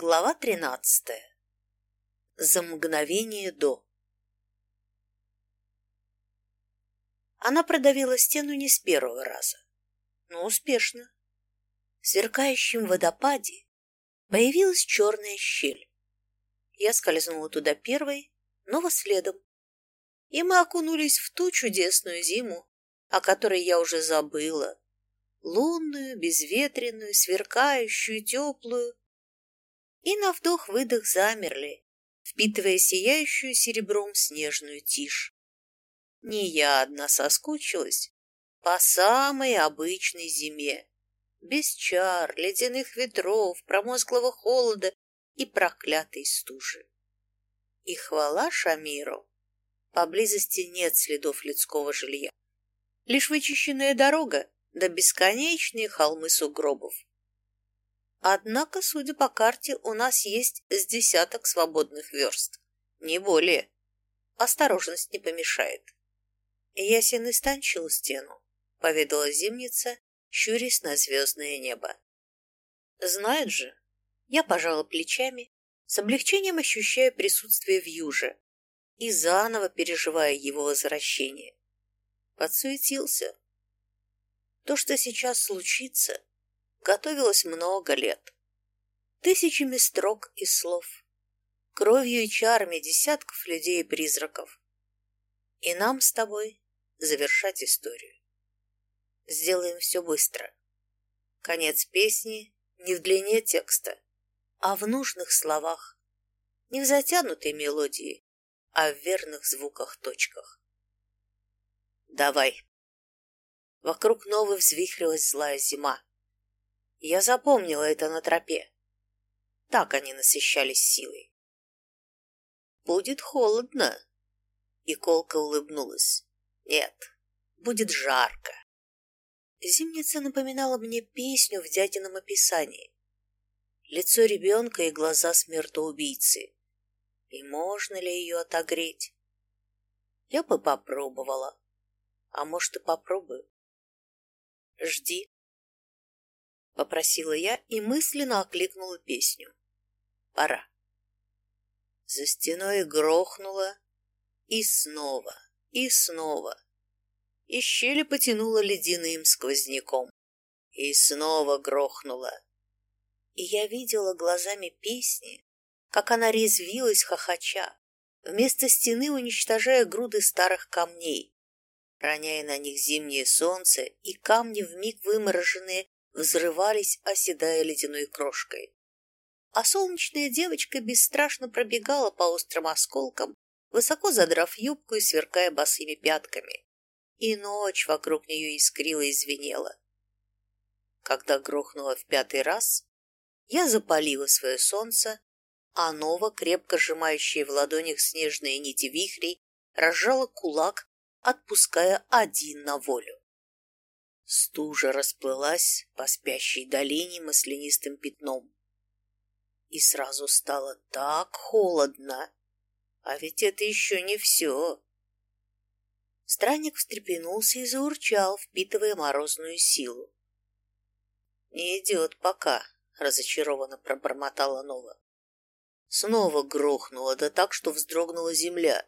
Глава тринадцатая. За мгновение до. Она продавила стену не с первого раза, но успешно. В сверкающем водопаде появилась черная щель. Я скользнула туда первой, но следом. И мы окунулись в ту чудесную зиму, о которой я уже забыла. Лунную, безветренную, сверкающую, теплую, и на вдох-выдох замерли, впитывая сияющую серебром снежную тишь. Не я одна соскучилась по самой обычной зиме, без чар, ледяных ветров, промозглого холода и проклятой стужи. И хвала Шамиру, поблизости нет следов людского жилья. Лишь вычищенная дорога да бесконечные холмы сугробов. Однако, судя по карте, у нас есть с десяток свободных верст. Не более. Осторожность не помешает. Ясен истончил стену, поведала зимница, щурясь на звездное небо. Знает же. Я пожала плечами, с облегчением ощущая присутствие в юже и заново переживая его возвращение. Подсуетился. То, что сейчас случится, готовилась много лет. Тысячами строк и слов, кровью и чарами десятков людей и призраков. И нам с тобой завершать историю. Сделаем все быстро. Конец песни не в длине текста, а в нужных словах, не в затянутой мелодии, а в верных звуках-точках. Давай. Вокруг новой взвихрилась злая зима. Я запомнила это на тропе. Так они насыщались силой. «Будет холодно», — и Колка улыбнулась. «Нет, будет жарко». Зимница напоминала мне песню в дядином описании. Лицо ребенка и глаза смертоубийцы. И можно ли ее отогреть? Я бы попробовала. А может, и попробую. Жди попросила я и мысленно окликнула песню. Пора. За стеной грохнуло, и снова, и снова. И щели потянуло ледяным сквозняком. И снова грохнуло. И я видела глазами песни, как она резвилась хохоча, вместо стены уничтожая груды старых камней, роняя на них зимнее солнце и камни вмиг вымороженные взрывались, оседая ледяной крошкой. А солнечная девочка бесстрашно пробегала по острым осколкам, высоко задрав юбку и сверкая босыми пятками. И ночь вокруг нее искрила и звенела. Когда грохнула в пятый раз, я запалила свое солнце, а Нова, крепко сжимающая в ладонях снежные нити вихрей, разжала кулак, отпуская один на волю. Стужа расплылась по спящей долине маслянистым пятном. И сразу стало так холодно. А ведь это еще не все. Странник встрепенулся и заурчал, впитывая морозную силу. «Не идет пока», — разочарованно пробормотала Нова. Снова грохнуло, да так, что вздрогнула земля.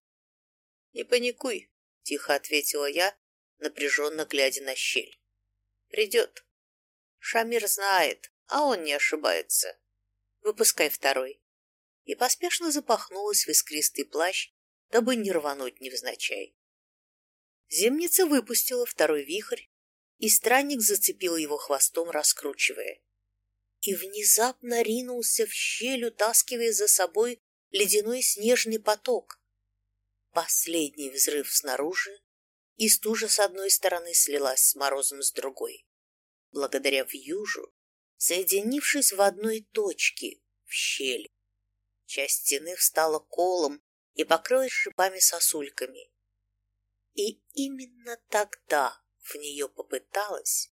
«Не паникуй», — тихо ответила я, напряженно глядя на щель. Придет. Шамир знает, а он не ошибается. Выпускай второй. И поспешно запахнулась в искристый плащ, дабы не рвануть невзначай. Земница выпустила второй вихрь, и странник зацепил его хвостом, раскручивая. И внезапно ринулся в щель, утаскивая за собой ледяной снежный поток. Последний взрыв снаружи, и стужа с одной стороны слилась с морозом с другой. Благодаря вьюжу, соединившись в одной точке, в щели, часть стены встала колом и покрылась шипами-сосульками. И именно тогда в нее попыталось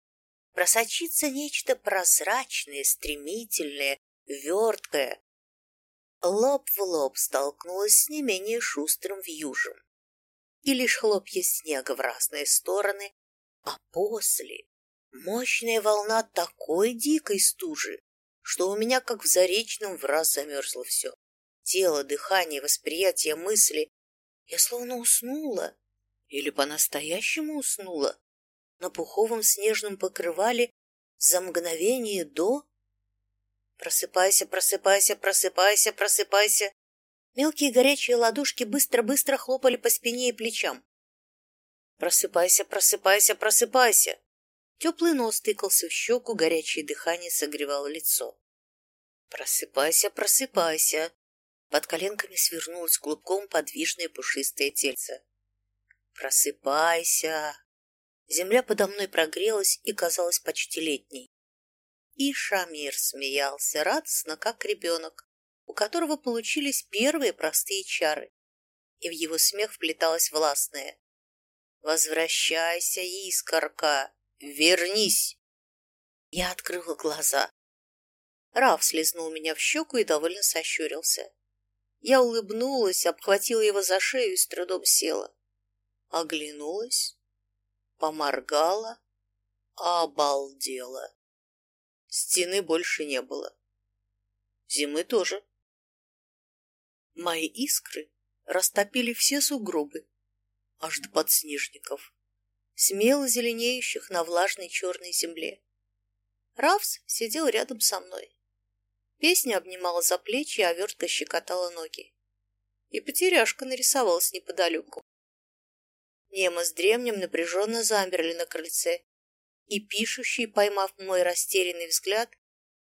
просочиться нечто прозрачное, стремительное, верткое. Лоб в лоб столкнулась с не менее шустрым вьюжем и лишь хлопья снега в разные стороны, а после мощная волна такой дикой стужи, что у меня, как в заречном, в раз замерзло все. Тело, дыхание, восприятие, мысли. Я словно уснула. Или по-настоящему уснула. На пуховом снежном покрывале за мгновение до... Просыпайся, просыпайся, просыпайся, просыпайся. Мелкие горячие ладошки быстро-быстро хлопали по спине и плечам. Просыпайся, просыпайся, просыпайся. Теплый нос тыкался в щеку, горячее дыхание согревало лицо. Просыпайся, просыпайся. Под коленками свернулось клубком подвижное пушистое тельце. Просыпайся. Земля подо мной прогрелась и казалась почти летней. И Шамир смеялся радостно, как ребенок, которого получились первые простые чары, и в его смех вплеталась властная. «Возвращайся, искорка! Вернись!» Я открыла глаза. Раф слезнул меня в щеку и довольно сощурился. Я улыбнулась, обхватила его за шею и с трудом села. Оглянулась, поморгала, обалдела. Стены больше не было. Зимы тоже. Мои искры растопили все сугробы, аж до подснежников, смело зеленеющих на влажной черной земле. Равс сидел рядом со мной. Песня обнимала за плечи, а вертка щекотала ноги. И потеряшка нарисовалась неподалеку. Нема с дремнем напряженно замерли на крыльце и пишущий, поймав мой растерянный взгляд,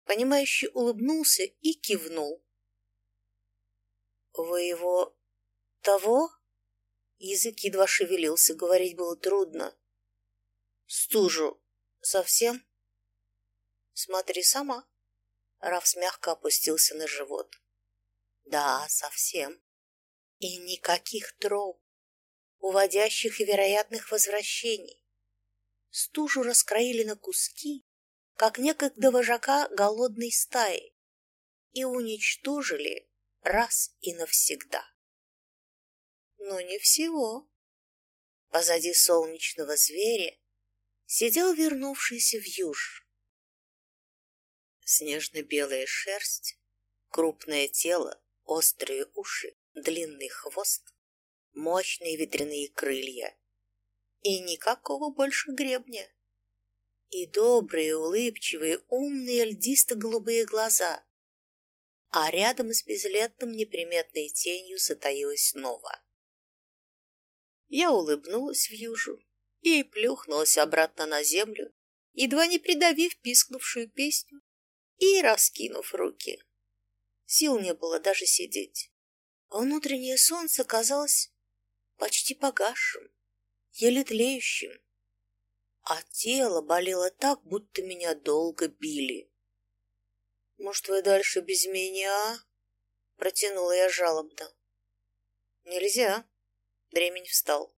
понимающий улыбнулся и кивнул. «Вы его... того?» Язык едва шевелился, говорить было трудно. «Стужу. Совсем?» «Смотри сама». Рафс мягко опустился на живот. «Да, совсем. И никаких троп, уводящих и вероятных возвращений стужу раскроили на куски, как некогда вожака голодной стаи, и уничтожили раз и навсегда. Но не всего. Позади солнечного зверя сидел вернувшийся в юж. Снежно-белая шерсть, крупное тело, острые уши, длинный хвост, мощные ветряные крылья и никакого больше гребня. И добрые, улыбчивые, умные, льдисто-голубые глаза. А рядом с безлетным неприметной тенью затаилась Нова. Я улыбнулась в южу и плюхнулась обратно на землю, едва не придавив пискнувшую песню и раскинув руки. Сил не было даже сидеть. Внутреннее солнце казалось почти погасшим еле тлеющим, а тело болело так, будто меня долго били. «Может, вы дальше без меня?» — протянула я жалобно. «Нельзя». Дремень встал.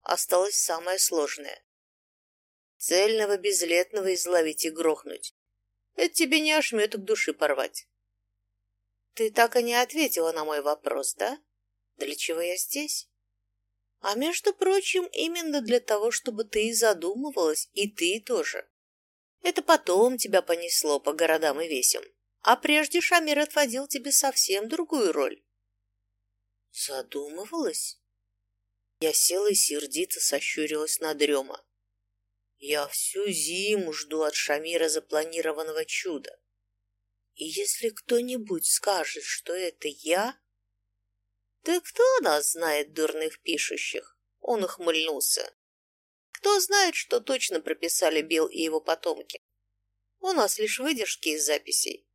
Осталось самое сложное. Цельного, безлетного изловить и грохнуть. Это тебе не ошметок души порвать. Ты так и не ответила на мой вопрос, да? Для чего я здесь? А между прочим, именно для того, чтобы ты и задумывалась, и ты тоже. Это потом тебя понесло по городам и весям. А прежде Шамир отводил тебе совсем другую роль. Задумывалась? Я села и сердито сощурилась на дрема. Я всю зиму жду от Шамира запланированного чуда. И если кто-нибудь скажет, что это я, «Да кто нас знает, дурных пишущих?» Он ухмыльнулся. «Кто знает, что точно прописали Билл и его потомки? У нас лишь выдержки из записей.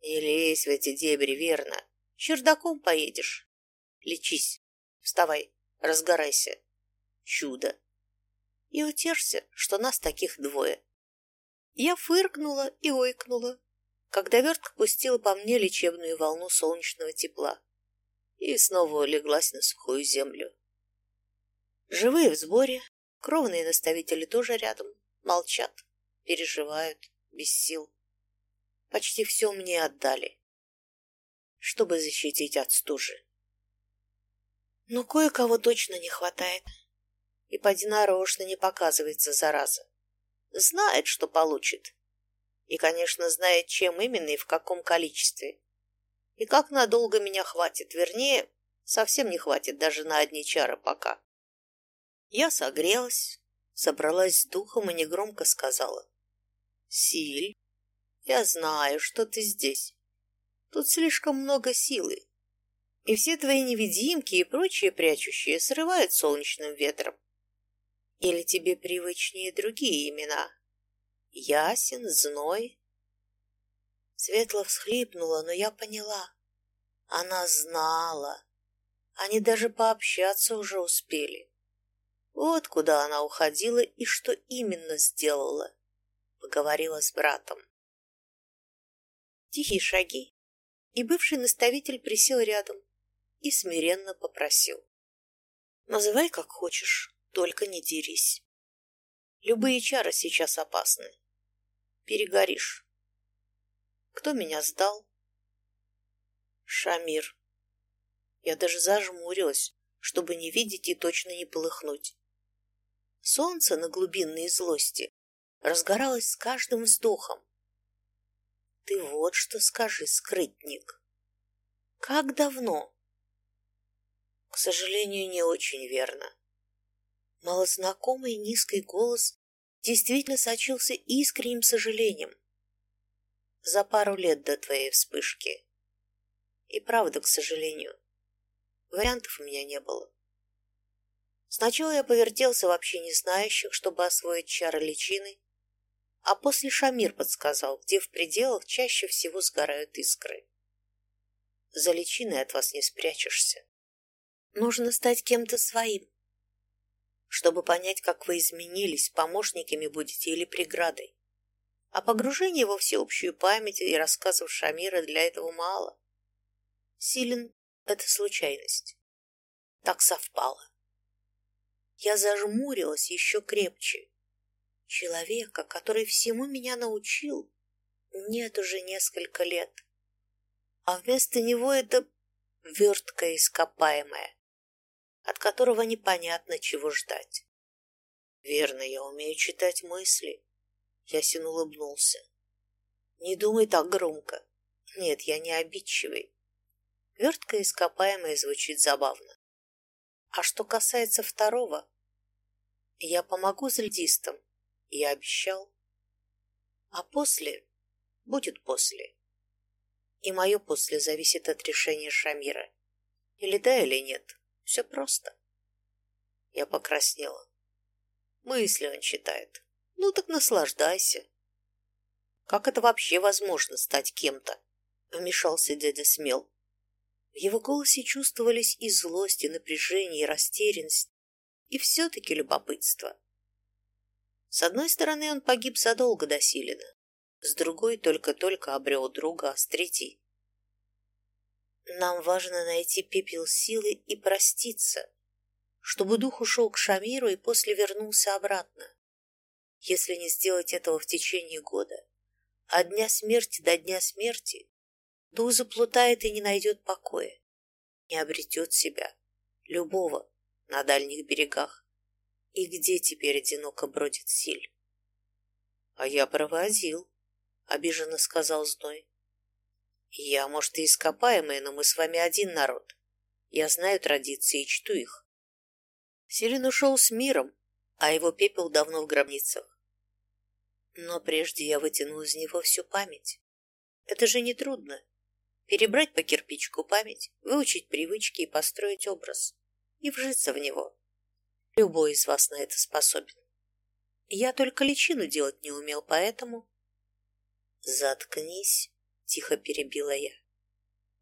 Не лезь в эти дебри, верно. Чердаком поедешь. Лечись. Вставай, разгорайся. Чудо. И утешься, что нас таких двое». Я фыркнула и ойкнула, когда вертка пустила по мне лечебную волну солнечного тепла и снова улеглась на сухую землю. Живые в сборе, кровные наставители тоже рядом, молчат, переживают, без сил. Почти все мне отдали, чтобы защитить от стужи. Но кое-кого точно не хватает. И поди нарочно не показывается зараза. Знает, что получит. И, конечно, знает, чем именно и в каком количестве. И как надолго меня хватит, вернее, совсем не хватит даже на одни чары пока. Я согрелась, собралась с духом и негромко сказала. «Силь, я знаю, что ты здесь. Тут слишком много силы, и все твои невидимки и прочие прячущие срывают солнечным ветром. Или тебе привычнее другие имена? Ясен, Зной?» Светло всхлипнула, но я поняла. Она знала. Они даже пообщаться уже успели. Вот куда она уходила и что именно сделала. Поговорила с братом. Тихие шаги, и бывший наставитель присел рядом и смиренно попросил. Называй как хочешь, только не дерись. Любые чары сейчас опасны. Перегоришь. Кто меня сдал? Шамир. Я даже зажмурилась, чтобы не видеть и точно не полыхнуть. Солнце на глубинной злости разгоралось с каждым вздохом. Ты вот что скажи, скрытник. Как давно? К сожалению, не очень верно. Малознакомый низкий голос действительно сочился искренним сожалением. За пару лет до твоей вспышки. И правда, к сожалению, вариантов у меня не было. Сначала я повертелся вообще не знающих, чтобы освоить чары личины, а после Шамир подсказал, где в пределах чаще всего сгорают искры. За личиной от вас не спрячешься. Нужно стать кем-то своим, чтобы понять, как вы изменились, помощниками будете или преградой. А погружение во всеобщую память и рассказов Шамира для этого мало. Силен — это случайность. Так совпало. Я зажмурилась еще крепче. Человека, который всему меня научил, нет уже несколько лет. А вместо него это вертка ископаемая, от которого непонятно, чего ждать. Верно, я умею читать мысли. Ясин улыбнулся. Не думай так громко. Нет, я не обидчивый. Вертка ископаемая звучит забавно. А что касается второго, я помогу зельдистам, я обещал. А после будет после. И мое после зависит от решения Шамира. Или да, или нет. Все просто. Я покраснела. Мысли он читает. Ну так наслаждайся. Как это вообще возможно стать кем-то? Вмешался дядя Смел. В его голосе чувствовались и злость, и напряжение, и растерянность, и все-таки любопытство. С одной стороны, он погиб задолго до Силина, с другой только-только обрел друга, а с третьей... Нам важно найти пепел силы и проститься, чтобы дух ушел к Шамиру и после вернулся обратно. Если не сделать этого в течение года, от дня смерти до дня смерти, дух заплутает и не найдет покоя, не обретет себя, любого, на дальних берегах. И где теперь одиноко бродит Силь? — А я проводил, — обиженно сказал Зной. — Я, может, и ископаемый, но мы с вами один народ. Я знаю традиции и чту их. Силин ушел с миром, а его пепел давно в гробницах. Но прежде я вытянул из него всю память. Это же не трудно перебрать по кирпичку память, выучить привычки и построить образ, и вжиться в него. Любой из вас на это способен. Я только личину делать не умел, поэтому... «Заткнись», — тихо перебила я.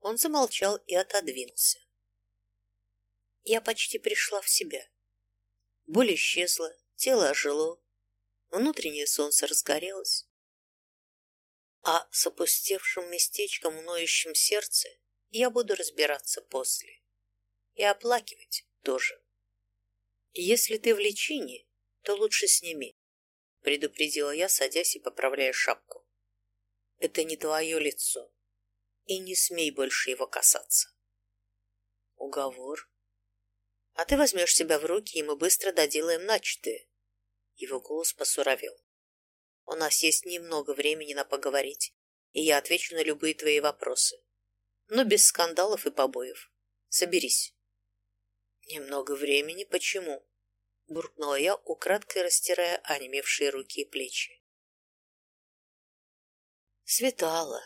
Он замолчал и отодвинулся. Я почти пришла в себя. Боль исчезла, тело ожило, внутреннее солнце разгорелось а с опустевшим местечком в ноющем сердце я буду разбираться после. И оплакивать тоже. Если ты в лечении, то лучше сними, предупредила я, садясь и поправляя шапку. Это не твое лицо, и не смей больше его касаться. Уговор. А ты возьмешь себя в руки, и мы быстро доделаем начатое. Его голос посуровел. У нас есть немного времени на поговорить, и я отвечу на любые твои вопросы. Но без скандалов и побоев. Соберись. Немного времени? Почему? Буркнула я, украдкой растирая онемевшие руки и плечи. Светало.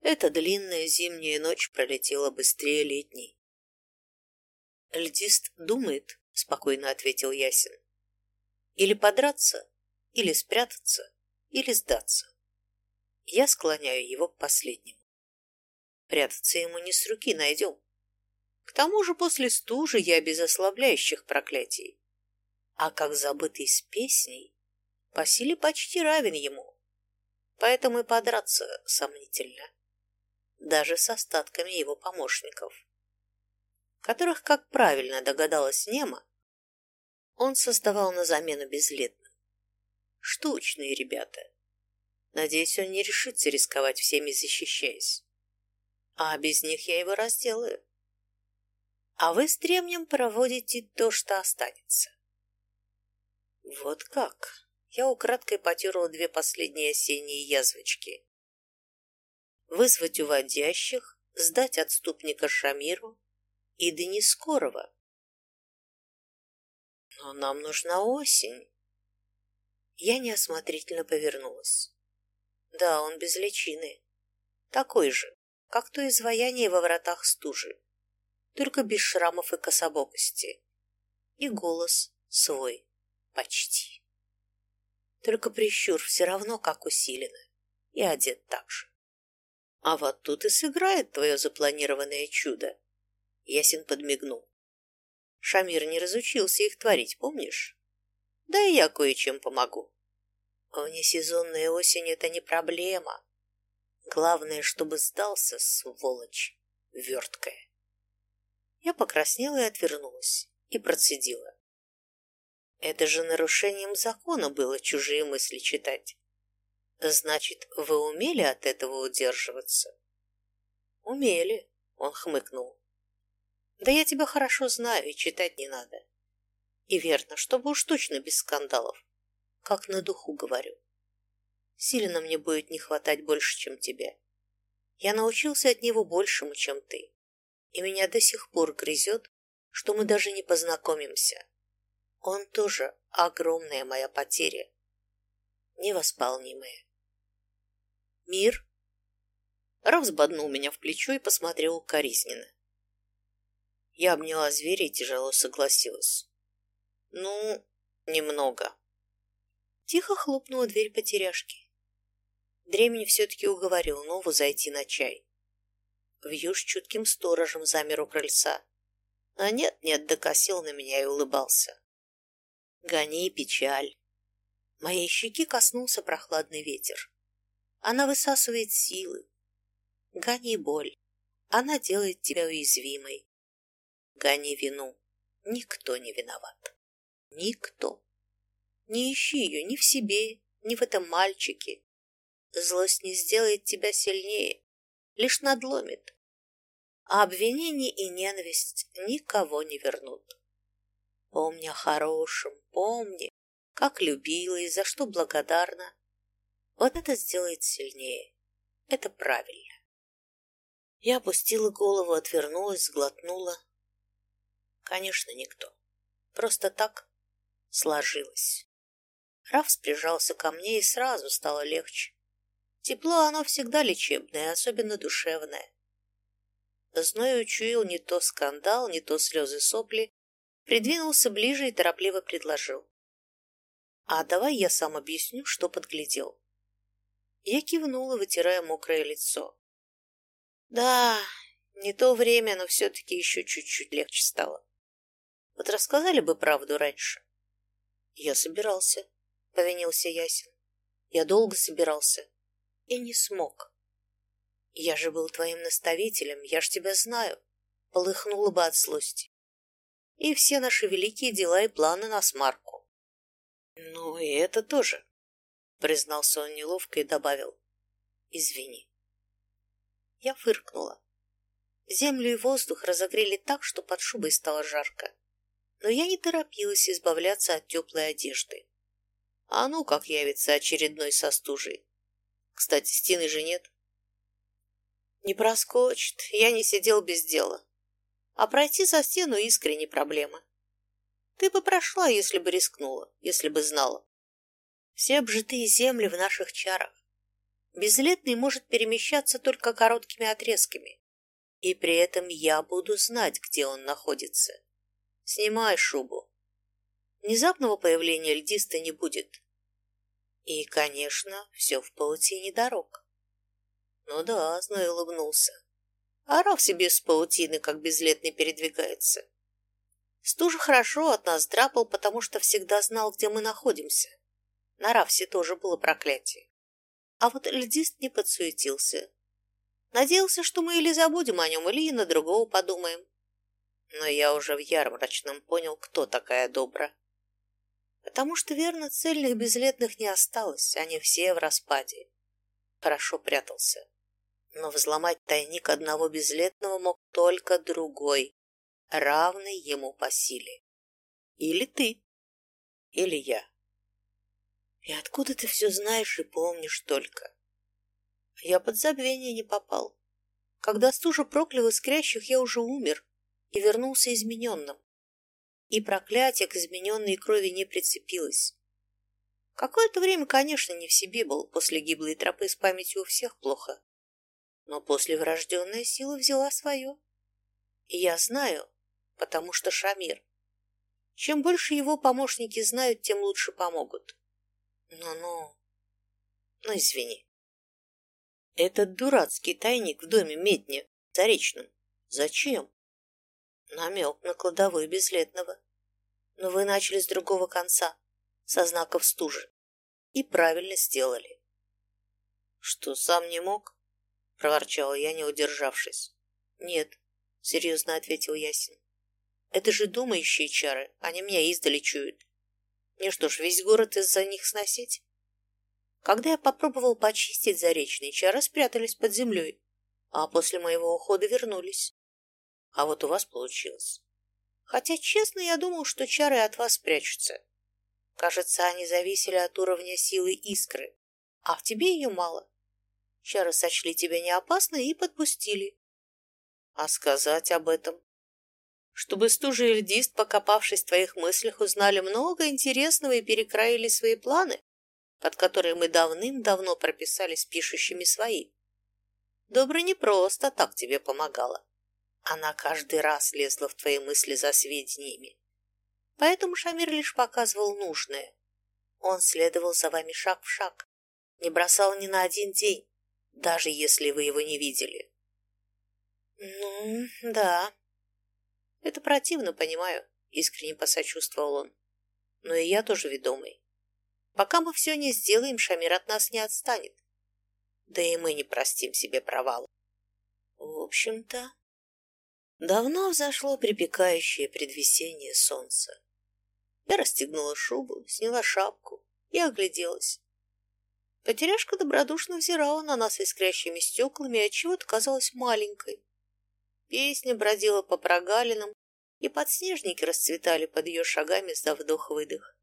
Эта длинная зимняя ночь пролетела быстрее летней. «Льдист думает», — спокойно ответил Ясин. «Или подраться, или спрятаться, или сдаться. Я склоняю его к последнему. Прятаться ему не с руки найдем. К тому же после стужи я без ослабляющих проклятий. А как забытый с песней, по силе почти равен ему. Поэтому и подраться сомнительно. Даже с остатками его помощников, которых, как правильно догадалась Нема, он создавал на замену безлетным. Штучные ребята. Надеюсь, он не решится рисковать всеми, защищаясь. А без них я его разделаю. А вы с Дремнем проводите то, что останется. Вот как? Я украдкой потерла две последние осенние язвочки. Вызвать уводящих, сдать отступника Шамиру и да не скорого. Но нам нужна осень. Я неосмотрительно повернулась. Да, он без личины. Такой же, как то изваяние во вратах стужи, только без шрамов и кособокости. И голос свой, почти. Только прищур все равно как усиленно, и одет так же. А вот тут и сыграет твое запланированное чудо. Ясин подмигнул. Шамир не разучился их творить, помнишь? Да и я кое-чем помогу. Внесезонная осень — это не проблема. Главное, чтобы сдался, сволочь, верткая. Я покраснела и отвернулась, и процедила. Это же нарушением закона было чужие мысли читать. Значит, вы умели от этого удерживаться? Умели, он хмыкнул. Да я тебя хорошо знаю, и читать не надо. И верно, чтобы уж точно без скандалов. Как на духу говорю. Сильно мне будет не хватать больше, чем тебе. Я научился от него большему, чем ты. И меня до сих пор грызет, что мы даже не познакомимся. Он тоже огромная моя потеря. Невосполнимая. Мир? Раф сбоднул меня в плечо и посмотрел укоризненно. Я обняла зверя и тяжело согласилась. Ну, немного. Тихо хлопнула дверь потеряшки. Дремень все-таки уговорил Нову зайти на чай. Вьюж чутким сторожем замер у крыльца. А нет-нет, докосил на меня и улыбался. Гони печаль. Моей щеки коснулся прохладный ветер. Она высасывает силы. Гони боль. Она делает тебя уязвимой. Гони вину. Никто не виноват. Никто. Не ищи ее ни в себе, ни в этом мальчике. Злость не сделает тебя сильнее, лишь надломит. А обвинение и ненависть никого не вернут. Помни о хорошем, помни, как любила и за что благодарна. Вот это сделает сильнее. Это правильно. Я опустила голову, отвернулась, сглотнула. Конечно, никто. Просто так сложилось. Рафс прижался ко мне, и сразу стало легче. Тепло оно всегда лечебное, особенно душевное. Зной учуял не то скандал, не то слезы сопли, придвинулся ближе и торопливо предложил. «А давай я сам объясню, что подглядел». Я кивнула, вытирая мокрое лицо. «Да, не то время, но все-таки еще чуть-чуть легче стало. Вот рассказали бы правду раньше. Я собирался, повинился Ясин. Я долго собирался и не смог. Я же был твоим наставителем, я ж тебя знаю. Полыхнула бы от злости. И все наши великие дела и планы на смарку. Ну и это тоже, признался он неловко и добавил. Извини. Я фыркнула. Землю и воздух разогрели так, что под шубой стало жарко но я не торопилась избавляться от теплой одежды. А ну, как явится очередной со стужей. Кстати, стены же нет. Не проскочит, я не сидел без дела. А пройти за стену искренне проблема. Ты бы прошла, если бы рискнула, если бы знала. Все обжитые земли в наших чарах. Безлетный может перемещаться только короткими отрезками. И при этом я буду знать, где он находится. Снимай шубу. Внезапного появления льдиста не будет. И, конечно, все в паутине дорог. Ну да, Зной улыбнулся. Орал себе с паутины, как безлетный передвигается. Стужа хорошо от нас драпал, потому что всегда знал, где мы находимся. На Равсе тоже было проклятие. А вот льдист не подсуетился. Надеялся, что мы или забудем о нем, или и на другого подумаем. Но я уже в ярмарочном понял, кто такая Добра. Потому что, верно, цельных безлетных не осталось, они все в распаде. Хорошо прятался. Но взломать тайник одного безлетного мог только другой, равный ему по силе. Или ты, или я. И откуда ты все знаешь и помнишь только? Я под забвение не попал. Когда стужа проклял искрящих, я уже умер и вернулся измененным. И проклятие к измененной крови не прицепилось. Какое-то время, конечно, не в себе был, после гиблой тропы с памятью у всех плохо. Но после врожденная сила взяла свое. И я знаю, потому что Шамир. Чем больше его помощники знают, тем лучше помогут. Ну-ну. Ну, извини. Этот дурацкий тайник в доме Медне, Заречном. Зачем? Намек на кладовой Безлетного. Но вы начали с другого конца, со знаков стужи. И правильно сделали. Что, сам не мог? Проворчала я, не удержавшись. Нет, серьезно ответил Ясин. Это же думающие чары, они меня издали чуют. Мне что ж, весь город из-за них сносить? Когда я попробовал почистить заречные, чары спрятались под землей, а после моего ухода вернулись. А вот у вас получилось. Хотя, честно, я думал, что чары от вас спрячутся. Кажется, они зависели от уровня силы искры, а в тебе ее мало. Чары сочли тебя не опасной и подпустили. А сказать об этом чтобы стужа и льдист, покопавшись в твоих мыслях, узнали много интересного и перекроили свои планы, под которые мы давным-давно прописали с пишущими свои. Добра не просто так тебе помогала. Она каждый раз лезла в твои мысли за сведениями. Поэтому Шамир лишь показывал нужное. Он следовал за вами шаг в шаг, не бросал ни на один день, даже если вы его не видели. Ну, да, это противно, понимаю, искренне посочувствовал он. Но и я тоже ведомый. Пока мы все не сделаем, Шамир от нас не отстанет. Да и мы не простим себе провал. В общем-то, давно взошло припекающее предвесеннее солнце. Я расстегнула шубу, сняла шапку и огляделась. Потеряшка добродушно взирала на нас искрящими стеклами и отчего-то казалась маленькой. Песня бродила по прогалинам, и подснежники расцветали под ее шагами за вдох-выдох.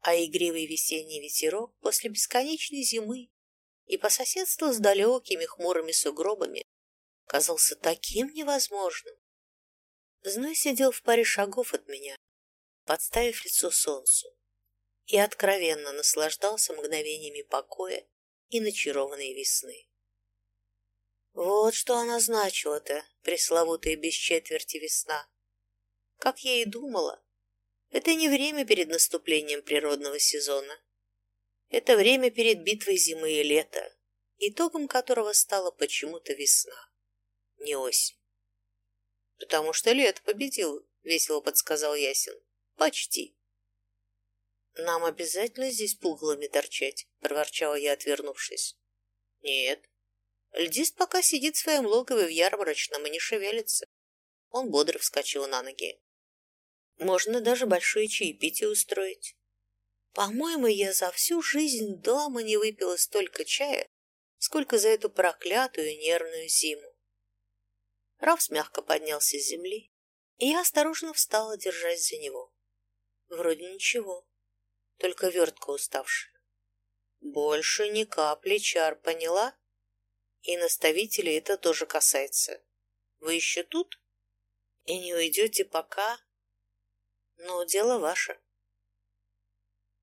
А игривый весенний ветерок после бесконечной зимы и по соседству с далекими хмурыми сугробами казался таким невозможным. Зной сидел в паре шагов от меня, подставив лицо солнцу, и откровенно наслаждался мгновениями покоя и начарованной весны. Вот что она значила-то, пресловутая без четверти весна. Как я и думала, это не время перед наступлением природного сезона. Это время перед битвой зимы и лета, итогом которого стала почему-то весна, не осень. «Потому что лето победил», — весело подсказал Ясин. «Почти». «Нам обязательно здесь пугалами торчать», — проворчала я, отвернувшись. «Нет, Льдист пока сидит в своем логове в ярмарочном и не шевелится. Он бодро вскочил на ноги. Можно даже большое чаепитие устроить. По-моему, я за всю жизнь дома не выпила столько чая, сколько за эту проклятую нервную зиму. Рафс мягко поднялся с земли, и я осторожно встала, держась за него. Вроде ничего. только вертка уставшая. Больше ни капли чар, поняла? И наставителей это тоже касается. Вы еще тут? И не уйдете пока? Но дело ваше.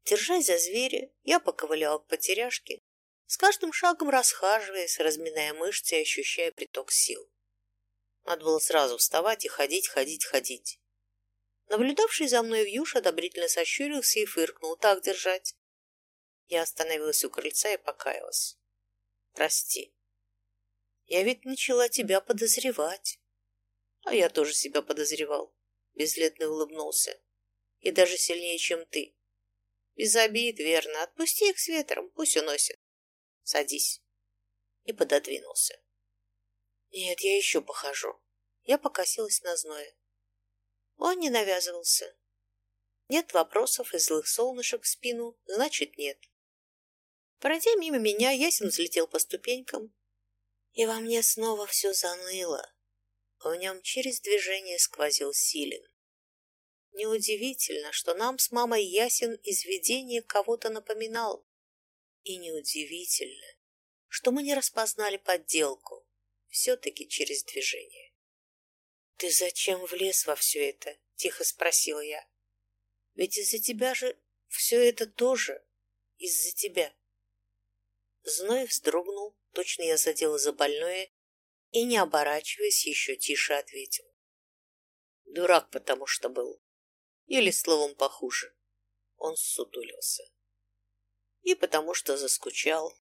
Держась за зверя, я поковыляла к потеряшке, с каждым шагом расхаживаясь, разминая мышцы и ощущая приток сил. Надо было сразу вставать и ходить, ходить, ходить. Наблюдавший за мной вьюш одобрительно сощурился и фыркнул. Так держать. Я остановилась у крыльца и покаялась. Прости. Я ведь начала тебя подозревать. А я тоже себя подозревал. Безлетно улыбнулся. И даже сильнее, чем ты. Без обид, верно. Отпусти их с ветром, пусть уносят. Садись. И пододвинулся. Нет, я еще похожу. Я покосилась на зноя. Он не навязывался. Нет вопросов и злых солнышек в спину, значит нет. Пройдя мимо меня, Ясен взлетел по ступенькам, и во мне снова все заныло. В нем через движение сквозил силен. Неудивительно, что нам с мамой Ясен из видения кого-то напоминал. И неудивительно, что мы не распознали подделку, все-таки через движение. «Ты зачем влез во все это?» — тихо спросила я. «Ведь из-за тебя же все это тоже из-за тебя». Зной вздрогнул, точно я задела за больное, и, не оборачиваясь, еще тише ответил. Дурак потому что был. Или словом похуже. Он сутулился. И потому что заскучал.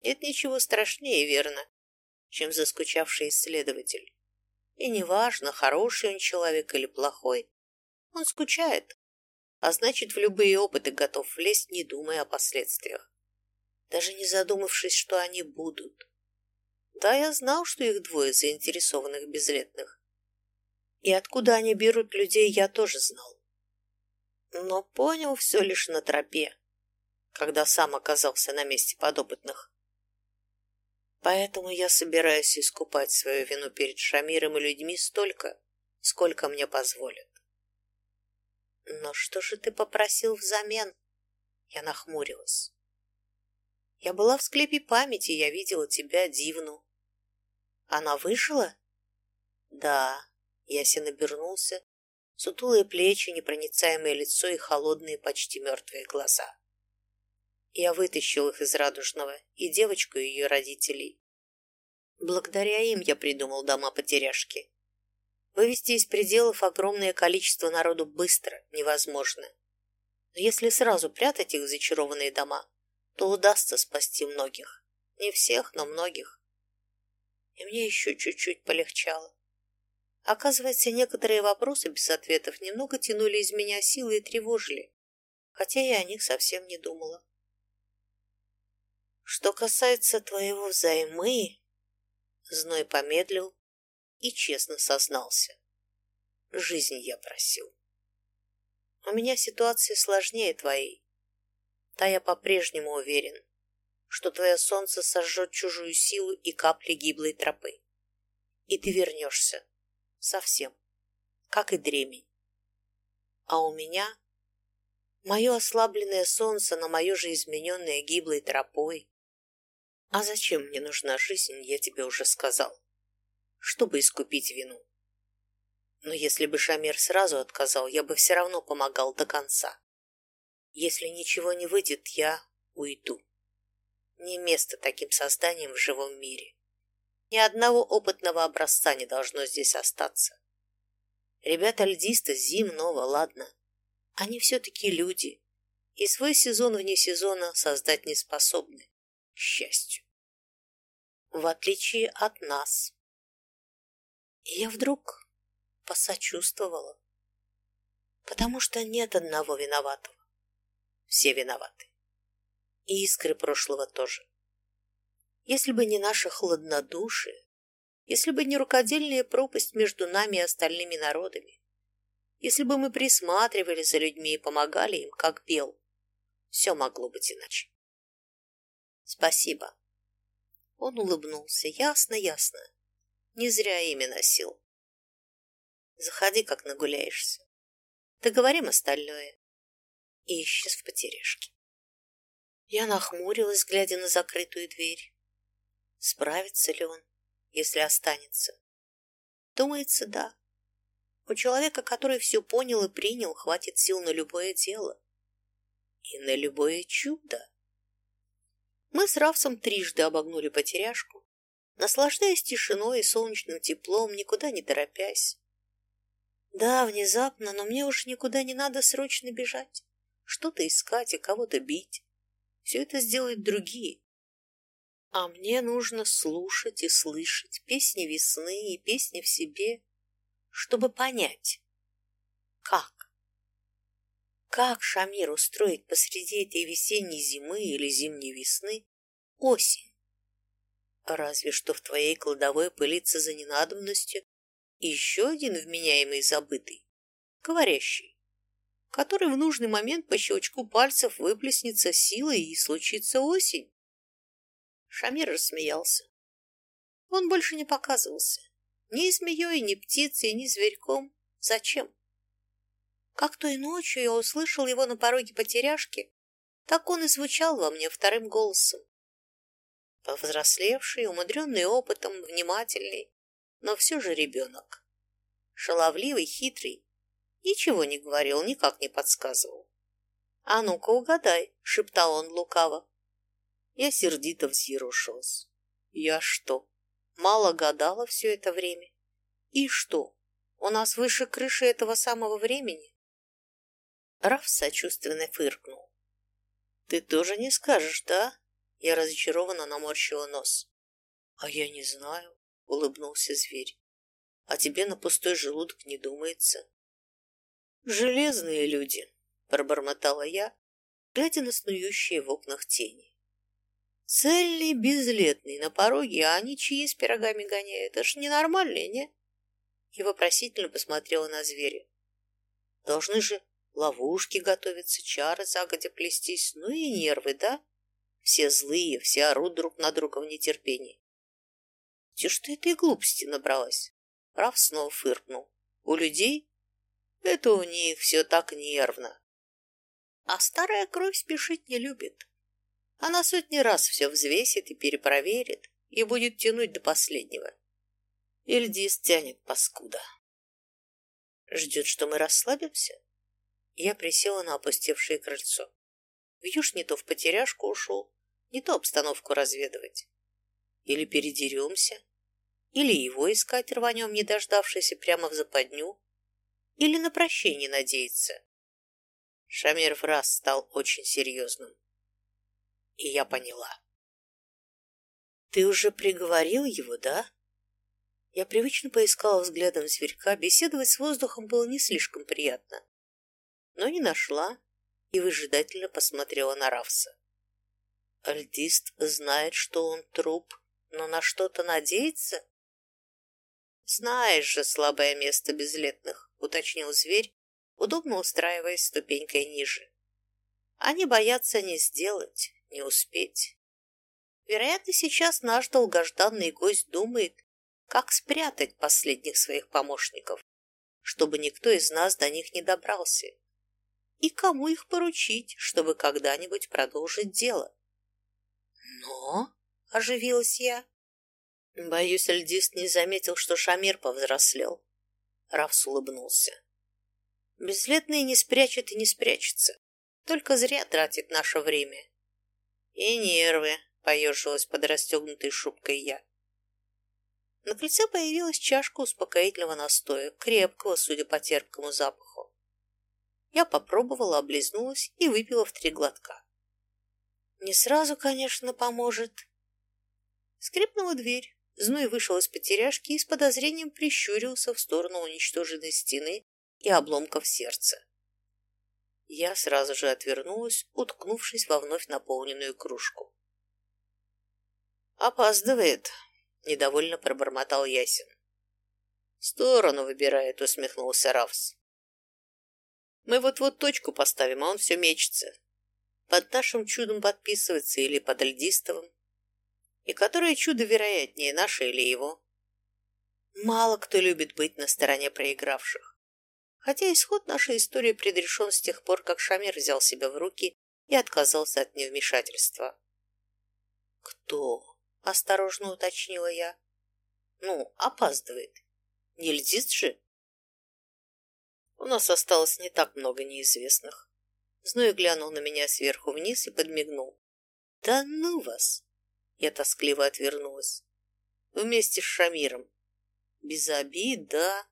Нет ничего страшнее, верно, чем заскучавший исследователь. И неважно, хороший он человек или плохой, он скучает, а значит, в любые опыты готов влезть, не думая о последствиях, даже не задумавшись, что они будут. Да, я знал, что их двое заинтересованных безлетных. И откуда они берут людей, я тоже знал. Но понял все лишь на тропе, когда сам оказался на месте подопытных. Поэтому я собираюсь искупать свою вину перед Шамиром и людьми столько, сколько мне позволят. Но что же ты попросил взамен? Я нахмурилась. Я была в склепе памяти, я видела тебя, Дивну. Она вышла? Да, Ясен обернулся, сутулые плечи, непроницаемое лицо и холодные, почти мертвые глаза. Я вытащил их из радужного, и девочку, и ее родителей. Благодаря им я придумал дома-потеряшки. Вывести из пределов огромное количество народу быстро невозможно. Но если сразу прятать их в зачарованные дома, то удастся спасти многих. Не всех, но многих. И мне еще чуть-чуть полегчало. Оказывается, некоторые вопросы без ответов немного тянули из меня силы и тревожили, хотя я о них совсем не думала. Что касается твоего взаймы, Зной помедлил и честно сознался. Жизнь я просил. У меня ситуация сложнее твоей. Да я по-прежнему уверен, что твое солнце сожжет чужую силу и капли гиблой тропы. И ты вернешься. Совсем. Как и дремень. А у меня мое ослабленное солнце на мое же измененное гиблой тропой а зачем мне нужна жизнь, я тебе уже сказал. Чтобы искупить вину. Но если бы Шамир сразу отказал, я бы все равно помогал до конца. Если ничего не выйдет, я уйду. Не место таким созданиям в живом мире. Ни одного опытного образца не должно здесь остаться. Ребята-льдисты зимного, ладно. Они все-таки люди, и свой сезон вне сезона создать не способны к счастью. В отличие от нас. Я вдруг посочувствовала, потому что нет одного виноватого. Все виноваты. И искры прошлого тоже. Если бы не наше хладнодушие, если бы не рукодельная пропасть между нами и остальными народами, если бы мы присматривали за людьми и помогали им, как бел, все могло быть иначе. Спасибо. Он улыбнулся. Ясно, ясно. Не зря имя носил. Заходи, как нагуляешься. Договорим остальное. и исчез в потеряшке. Я нахмурилась, глядя на закрытую дверь. Справится ли он, если останется? Думается, да. У человека, который все понял и принял, хватит сил на любое дело. И на любое чудо. Мы с Рафсом трижды обогнули потеряшку, наслаждаясь тишиной и солнечным теплом, никуда не торопясь. Да, внезапно, но мне уж никуда не надо срочно бежать, что-то искать и кого-то бить. Все это сделают другие. А мне нужно слушать и слышать песни весны и песни в себе, чтобы понять, как. Как Шамир устроить посреди этой весенней зимы или зимней весны осень? Разве что в твоей кладовой пылится за ненадобностью еще один вменяемый забытый, говорящий, который в нужный момент по щелчку пальцев выплеснется силой и случится осень. Шамир рассмеялся. Он больше не показывался. Ни змеей, ни птицей, ни зверьком. Зачем? Как той ночью я услышал его на пороге потеряшки, так он и звучал во мне вторым голосом. Повзрослевший, умудренный опытом, внимательный, но все же ребенок. Шаловливый, хитрый. Ничего не говорил, никак не подсказывал. «А ну-ка угадай», — шептал он лукаво. Я сердито взъерошилась. «Я что, мало гадала все это время? И что, у нас выше крыши этого самого времени?» Раф сочувственно фыркнул. «Ты тоже не скажешь, да?» Я разочарованно наморщила нос. «А я не знаю», — улыбнулся зверь. «А тебе на пустой желудок не думается». «Железные люди», — пробормотала я, глядя на снующие в окнах тени. «Цельный, безлетный, на пороге, а они чьи с пирогами гоняют? Это ж ненормальные, не?» И вопросительно посмотрела на зверя. «Должны же ловушки готовиться, чары загодя плестись, ну и нервы, да?» Все злые, все орут друг на друга в нетерпении. Ж ты этой глупости набралась? Раф снова фыркнул. У людей? Это у них все так нервно. А старая кровь спешить не любит. Она сотни раз все взвесит и перепроверит, и будет тянуть до последнего. Ильдис тянет паскуда. Ждет, что мы расслабимся? Я присела на опустевшее крыльцо. Вьюш не то в потеряшку ушел, не то обстановку разведывать. Или передеремся, или его искать рванем, не дождавшийся прямо в западню, или на прощение надеяться. Шамиров раз стал очень серьезным. И я поняла. «Ты уже приговорил его, да?» Я привычно поискала взглядом зверька, беседовать с воздухом было не слишком приятно. Но не нашла и выжидательно посмотрела на Равса. Альдист знает, что он труп, но на что-то надеется? Знаешь же слабое место безлетных, уточнил зверь, удобно устраиваясь ступенькой ниже. Они боятся не сделать, не успеть. Вероятно, сейчас наш долгожданный гость думает, как спрятать последних своих помощников, чтобы никто из нас до них не добрался, и кому их поручить, чтобы когда-нибудь продолжить дело. «Но?» — оживилась я. Боюсь, льдист не заметил, что Шамир повзрослел. Рафс улыбнулся. Безлетный не спрячет и не спрячется. Только зря тратит наше время. И нервы, поежилась под расстегнутой шубкой я. На крыльце появилась чашка успокоительного настоя, крепкого, судя по терпкому запаху. Я попробовала, облизнулась и выпила в три глотка. Не сразу, конечно, поможет. Скрипнула дверь. Зной вышел из потеряшки и с подозрением прищурился в сторону уничтоженной стены и обломков сердца. Я сразу же отвернулась, уткнувшись во вновь наполненную кружку. «Опаздывает», — недовольно пробормотал Ясин. «Сторону выбирает», — усмехнулся Равс. «Мы вот-вот точку поставим, а он все мечется под нашим чудом подписывается или под льдистовым? И которое чудо вероятнее, наше или его? Мало кто любит быть на стороне проигравших. Хотя исход нашей истории предрешен с тех пор, как Шамир взял себя в руки и отказался от невмешательства. «Кто?» — осторожно уточнила я. «Ну, опаздывает. Не льдит же?» У нас осталось не так много неизвестных. Зной глянул на меня сверху вниз и подмигнул. «Да ну вас!» Я тоскливо отвернулась. «Вместе с Шамиром. Без обид, да?»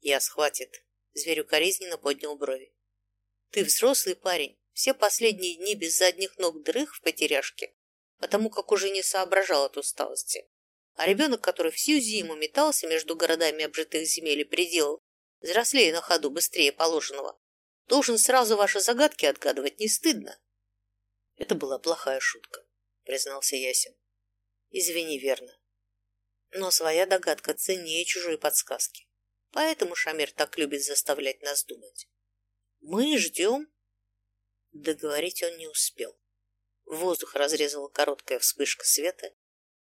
«Я схватит». Зверь укоризненно поднял брови. «Ты взрослый парень. Все последние дни без задних ног дрых в потеряшке, потому как уже не соображал от усталости. А ребенок, который всю зиму метался между городами обжитых земель и пределов, взрослее на ходу быстрее положенного, должен сразу ваши загадки отгадывать не стыдно. Это была плохая шутка, признался Ясин. Извини, верно. Но своя догадка ценнее чужой подсказки. Поэтому Шамир так любит заставлять нас думать. Мы ждем. Договорить он не успел. Воздух разрезала короткая вспышка света,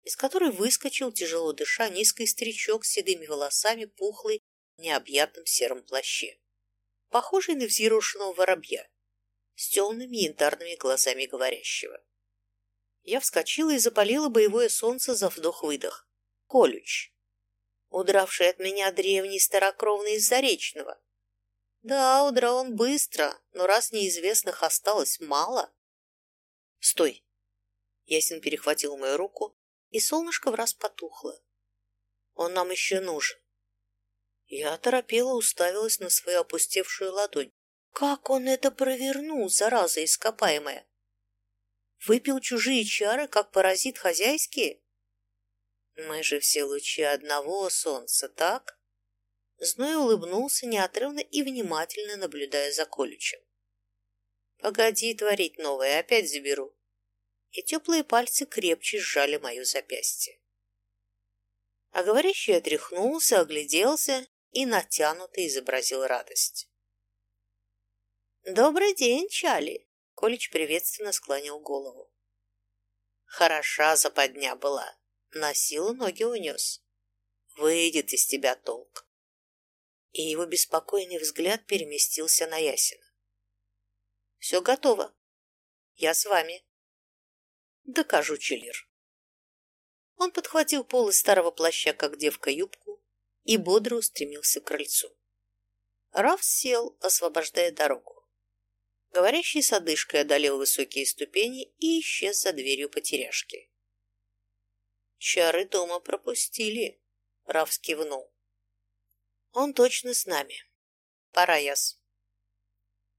из которой выскочил, тяжело дыша, низкий старичок с седыми волосами, пухлый, необъятном сером плаще, похожий на взъерошенного воробья, с темными янтарными глазами говорящего. Я вскочила и запалила боевое солнце за вдох-выдох. Колюч, удравший от меня древний старокровный из Заречного. Да, удрал он быстро, но раз неизвестных осталось мало. Стой! Ясен перехватил мою руку, и солнышко в раз потухло. Он нам еще нужен. Я оторопела уставилась на свою опустевшую ладонь. Как он это провернул, зараза ископаемая? Выпил чужие чары, как паразит хозяйские? Мы же все лучи одного солнца, так? Зной улыбнулся неотрывно и внимательно наблюдая за Колючем. Погоди творить новое, опять заберу. И теплые пальцы крепче сжали мое запястье. А говорящий отряхнулся, огляделся и натянуто изобразил радость. «Добрый день, Чали!» — Колич приветственно склонил голову. Хороша западня была, на силу ноги унес. Выйдет из тебя толк. И его беспокойный взгляд переместился на Ясина. «Все готово. Я с вами». «Докажу, Челир». Он подхватил пол из старого плаща, как девка юбку, и бодро устремился к крыльцу. Раф сел, освобождая дорогу. Говорящий с одышкой одолел высокие ступени и исчез за дверью потеряшки. «Чары дома пропустили», — Раф скивнул. «Он точно с нами. Пора, Яс».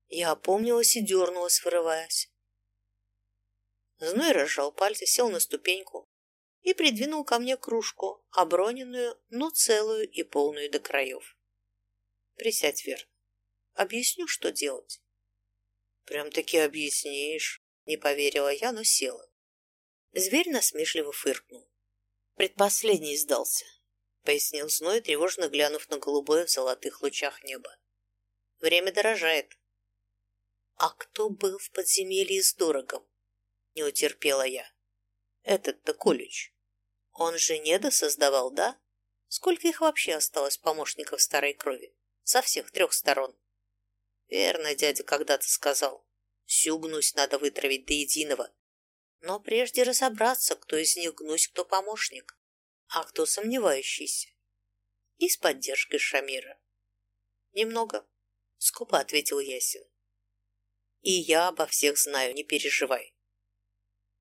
Я опомнилась и дернулась, вырываясь. Зной разжал пальцы, сел на ступеньку, и придвинул ко мне кружку, оброненную, но целую и полную до краев. Присядь, Вер. Объясню, что делать. Прям-таки объяснишь, не поверила я, но села. Зверь насмешливо фыркнул. Предпоследний сдался, пояснил Зной, тревожно глянув на голубое в золотых лучах неба. Время дорожает. А кто был в подземелье с дорогом? Не утерпела я. Этот-то Колюч. Он же Неда создавал, да? Сколько их вообще осталось помощников старой крови? Со всех трех сторон. Верно, дядя когда-то сказал. Всю гнусь надо вытравить до единого. Но прежде разобраться, кто из них гнусь, кто помощник, а кто сомневающийся. И с поддержкой Шамира. Немного, скупо ответил Ясин. И я обо всех знаю, не переживай.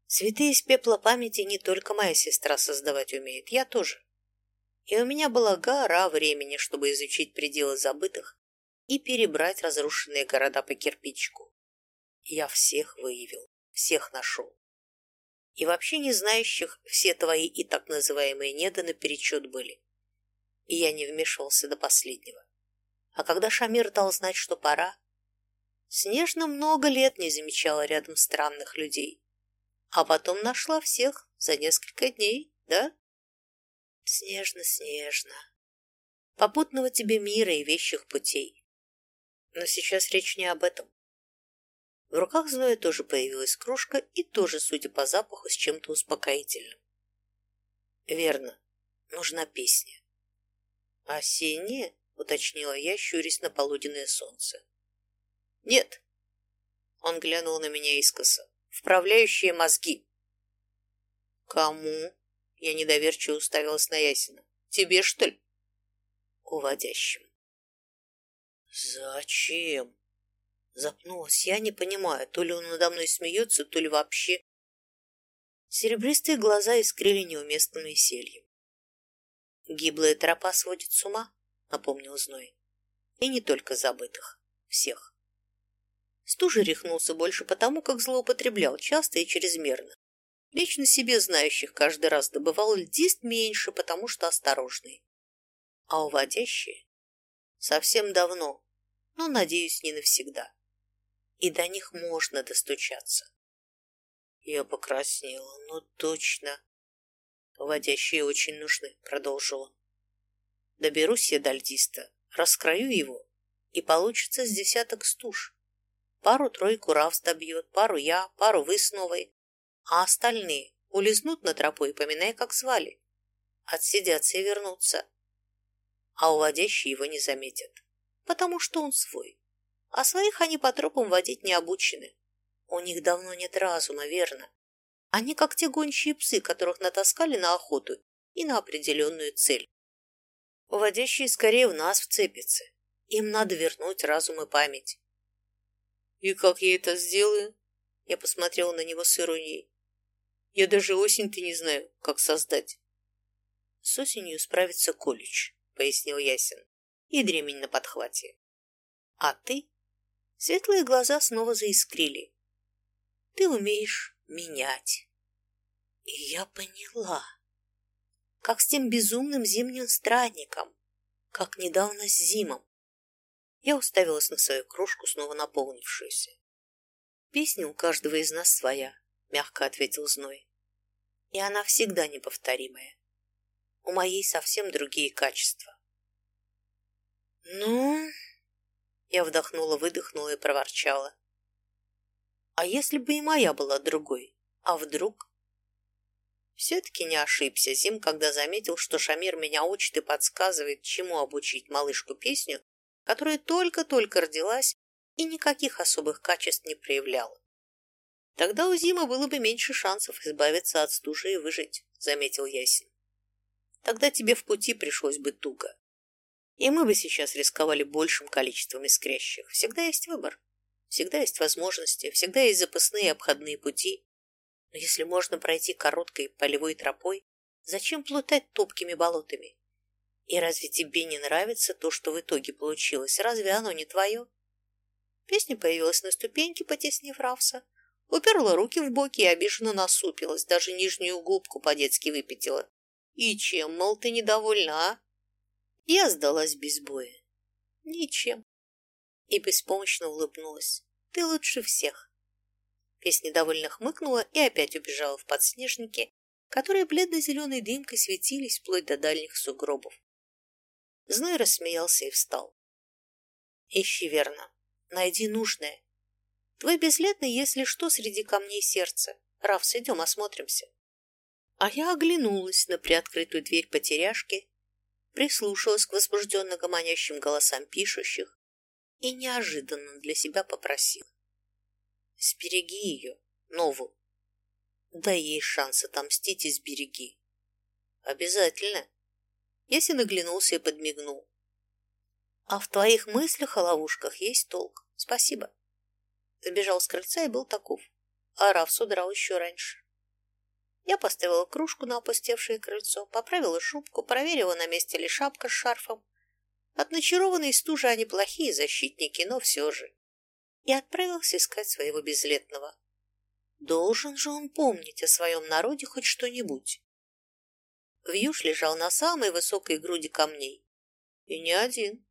Цветы из пепла памяти не только моя сестра создавать умеет, я тоже. И у меня была гора времени, чтобы изучить пределы забытых и перебрать разрушенные города по кирпичику. Я всех выявил, всех нашел. И вообще не знающих все твои и так называемые неда наперечет были. И я не вмешивался до последнего. А когда Шамир дал знать, что пора, Снежно много лет не замечала рядом странных людей а потом нашла всех за несколько дней, да? Снежно, снежно. Попутного тебе мира и вещих путей. Но сейчас речь не об этом. В руках Зоя тоже появилась кружка и тоже, судя по запаху, с чем-то успокоительным. Верно, нужна песня. Осенняя? уточнила я, щурясь на полуденное солнце. Нет. Он глянул на меня искоса. Вправляющие мозги. Кому? Я недоверчиво уставилась на Ясина. Тебе, что ли? Уводящим. Зачем? Запнулась я, не понимая, то ли он надо мной смеется, то ли вообще... Серебристые глаза искрили неуместным весельем. «Гиблая тропа сводит с ума», — напомнил Зной. «И не только забытых. Всех». Стужа рехнулся больше потому, как злоупотреблял часто и чрезмерно. Лично себе знающих каждый раз добывал льдист меньше, потому что осторожный. А уводящие? Совсем давно, но, надеюсь, не навсегда и до них можно достучаться. Я покраснела, ну точно. Водящие очень нужны, продолжил он. Доберусь я до льдиста, раскрою его, и получится с десяток стуж. Пару-тройку Равс добьет, пару я, пару вы с новой, а остальные улизнут на тропу и поминай, как звали. Отсидятся и вернутся. А уводящие его не заметят, потому что он свой а своих они по тропам водить не обучены. У них давно нет разума, верно? Они как те гончие псы, которых натаскали на охоту и на определенную цель. Уводящие скорее в нас вцепятся. Им надо вернуть разум и память. «И как я это сделаю?» Я посмотрела на него с иронией. «Я даже осень-то не знаю, как создать». «С осенью справится колледж», — пояснил Ясен, — «и дремень на подхвате. А ты Светлые глаза снова заискрили. Ты умеешь менять. И я поняла. Как с тем безумным зимним странником. Как недавно с Зимом. Я уставилась на свою кружку, снова наполнившуюся. «Песня у каждого из нас своя», — мягко ответил Зной. «И она всегда неповторимая. У моей совсем другие качества». «Ну...» Я вдохнула-выдохнула и проворчала. А если бы и моя была другой? А вдруг? Все-таки не ошибся Зим, когда заметил, что Шамир меня учит и подсказывает, чему обучить малышку песню, которая только-только родилась и никаких особых качеств не проявляла. Тогда у Зима было бы меньше шансов избавиться от стужи и выжить, заметил Ясень. Тогда тебе в пути пришлось бы туго. И мы бы сейчас рисковали большим количеством искрящих. Всегда есть выбор. Всегда есть возможности, всегда есть запасные обходные пути. Но если можно пройти короткой полевой тропой, зачем плутать топкими болотами? И разве тебе не нравится то, что в итоге получилось? Разве оно не твое? Песня появилась на ступеньке, потеснив Равса, уперла руки в боки и обиженно насупилась, даже нижнюю губку по-детски выпятила. И чем, мол, ты недовольна, а? Я сдалась без боя. Ничем. И беспомощно улыбнулась. Ты лучше всех. Песня довольно хмыкнула и опять убежала в подснежники, которые бледно-зеленой дымкой светились вплоть до дальних сугробов. Зной рассмеялся и встал. Ищи верно. Найди нужное. Твой безлетный, если что, среди камней сердца. Рафс, идем осмотримся. А я оглянулась на приоткрытую дверь потеряшки прислушалась к возбужденно гомонящим голосам пишущих и неожиданно для себя попросила. Сбереги ее, Нову. Дай ей шанс отомстить и сбереги. Обязательно. Если наглянулся и подмигнул. А в твоих мыслях о ловушках есть толк. Спасибо. Забежал с крыльца и был таков. А Раф содрал еще раньше. Я поставила кружку на опустевшее крыльцо, поправила шубку, проверила, на месте ли шапка с шарфом. От начарованной стужи они плохие защитники, но все же. И отправился искать своего безлетного. Должен же он помнить о своем народе хоть что-нибудь. Вьюш лежал на самой высокой груди камней. И не один.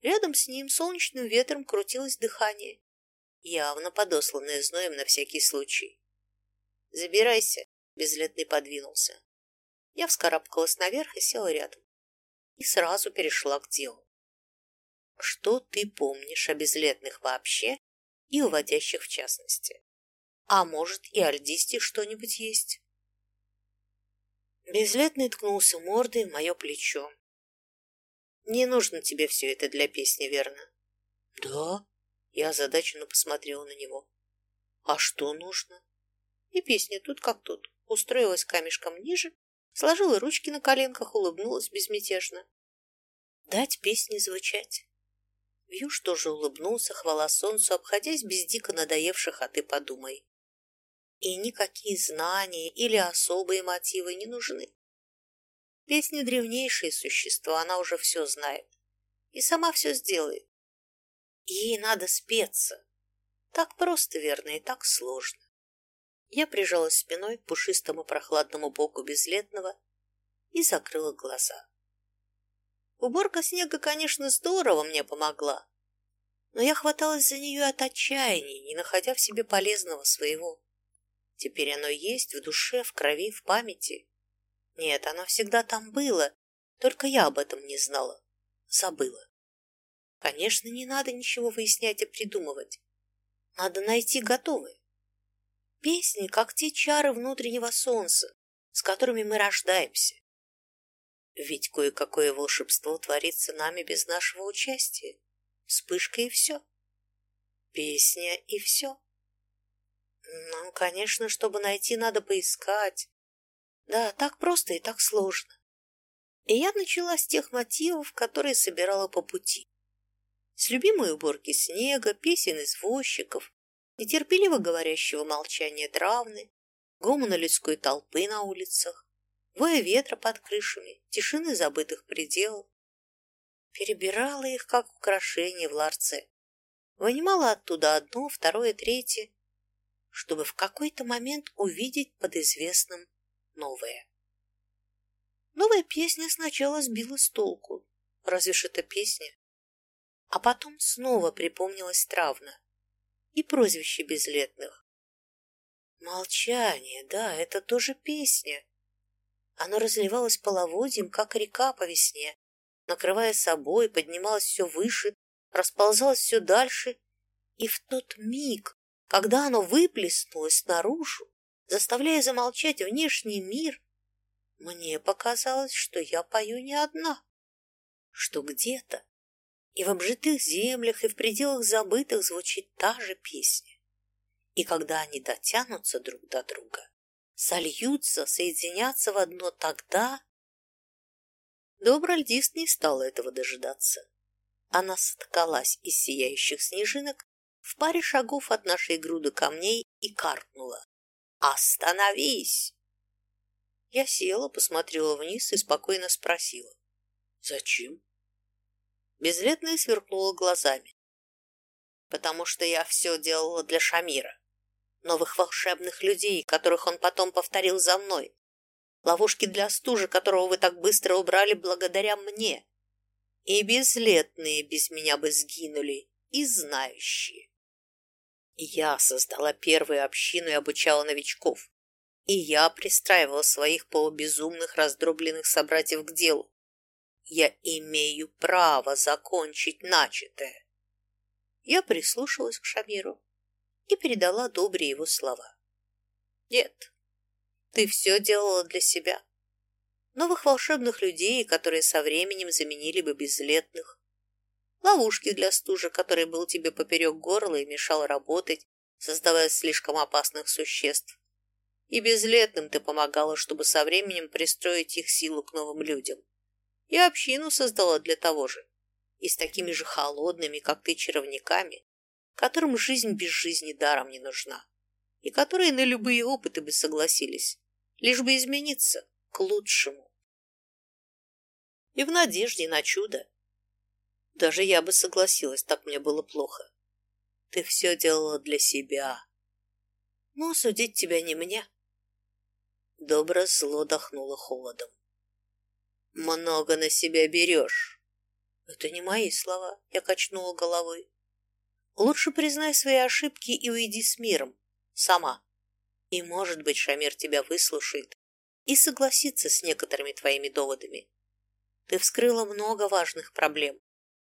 Рядом с ним солнечным ветром крутилось дыхание, явно подосланное зноем на всякий случай. «Забирайся», Безлетный подвинулся. Я вскарабкалась наверх и села рядом. И сразу перешла к делу. Что ты помнишь о безлетных вообще и уводящих в частности? А может, и о льдисте что-нибудь есть? Безлетный ткнулся мордой в мое плечо. Не нужно тебе все это для песни, верно? Да. Я озадаченно посмотрела на него. А что нужно? И песня тут как тут. Устроилась камешком ниже, сложила ручки на коленках, улыбнулась безмятежно. Дать песне звучать. Вьюш тоже улыбнулся, хвала солнцу, обходясь без дико надоевших «а ты подумай». И никакие знания или особые мотивы не нужны. Песня древнейшее существо, она уже все знает. И сама все сделает. Ей надо спеться. Так просто, верно, и так сложно. Я прижалась спиной к пушистому прохладному боку безлетного и закрыла глаза. Уборка снега, конечно, здорово мне помогла, но я хваталась за нее от отчаяния, не находя в себе полезного своего. Теперь оно есть в душе, в крови, в памяти. Нет, оно всегда там было, только я об этом не знала, забыла. Конечно, не надо ничего выяснять и придумывать. Надо найти готовые. Песни, как те чары внутреннего солнца, с которыми мы рождаемся. Ведь кое-какое волшебство творится нами без нашего участия. Вспышка и все. Песня и все. Ну, конечно, чтобы найти, надо поискать. Да, так просто и так сложно. И я начала с тех мотивов, которые собирала по пути. С любимой уборки снега, песен извозчиков, нетерпеливо говорящего молчания травны, гомона людской толпы на улицах, воя ветра под крышами, тишины забытых пределов. Перебирала их, как украшения в ларце. Вынимала оттуда одно, второе, третье, чтобы в какой-то момент увидеть под известным новое. Новая песня сначала сбила с толку. Разве ж это песня? А потом снова припомнилась травна и прозвище безлетных. Молчание, да, это тоже песня. Оно разливалось половодьем, как река по весне, накрывая собой, поднималось все выше, расползалось все дальше, и в тот миг, когда оно выплеснулось наружу, заставляя замолчать внешний мир, мне показалось, что я пою не одна, что где-то и в обжитых землях, и в пределах забытых звучит та же песня. И когда они дотянутся друг до друга, сольются, соединятся в одно тогда... Добральдист не стала этого дожидаться. Она соткалась из сияющих снежинок в паре шагов от нашей груды камней и каркнула. «Остановись!» Я села, посмотрела вниз и спокойно спросила. «Зачем?» Безлетная сверкнула глазами. «Потому что я все делала для Шамира новых волшебных людей, которых он потом повторил за мной, ловушки для стужи, которого вы так быстро убрали благодаря мне. И безлетные без меня бы сгинули, и знающие. Я создала первую общину и обучала новичков. И я пристраивала своих полубезумных раздробленных собратьев к делу. Я имею право закончить начатое. Я прислушалась к Шамиру и передала Добре его слова. «Нет, ты все делала для себя. Новых волшебных людей, которые со временем заменили бы безлетных. Ловушки для стужи, который был тебе поперек горла и мешал работать, создавая слишком опасных существ. И безлетным ты помогала, чтобы со временем пристроить их силу к новым людям. И общину создала для того же. И с такими же холодными, как ты, чаровниками, которым жизнь без жизни даром не нужна, и которые на любые опыты бы согласились, лишь бы измениться к лучшему. И в надежде на чудо. Даже я бы согласилась, так мне было плохо. Ты все делала для себя. Но судить тебя не мне. Добро зло дохнуло холодом. Много на себя берешь. Это не мои слова, я качнула головой. Лучше признай свои ошибки и уйди с миром. Сама. И, может быть, Шамир тебя выслушает и согласится с некоторыми твоими доводами. Ты вскрыла много важных проблем,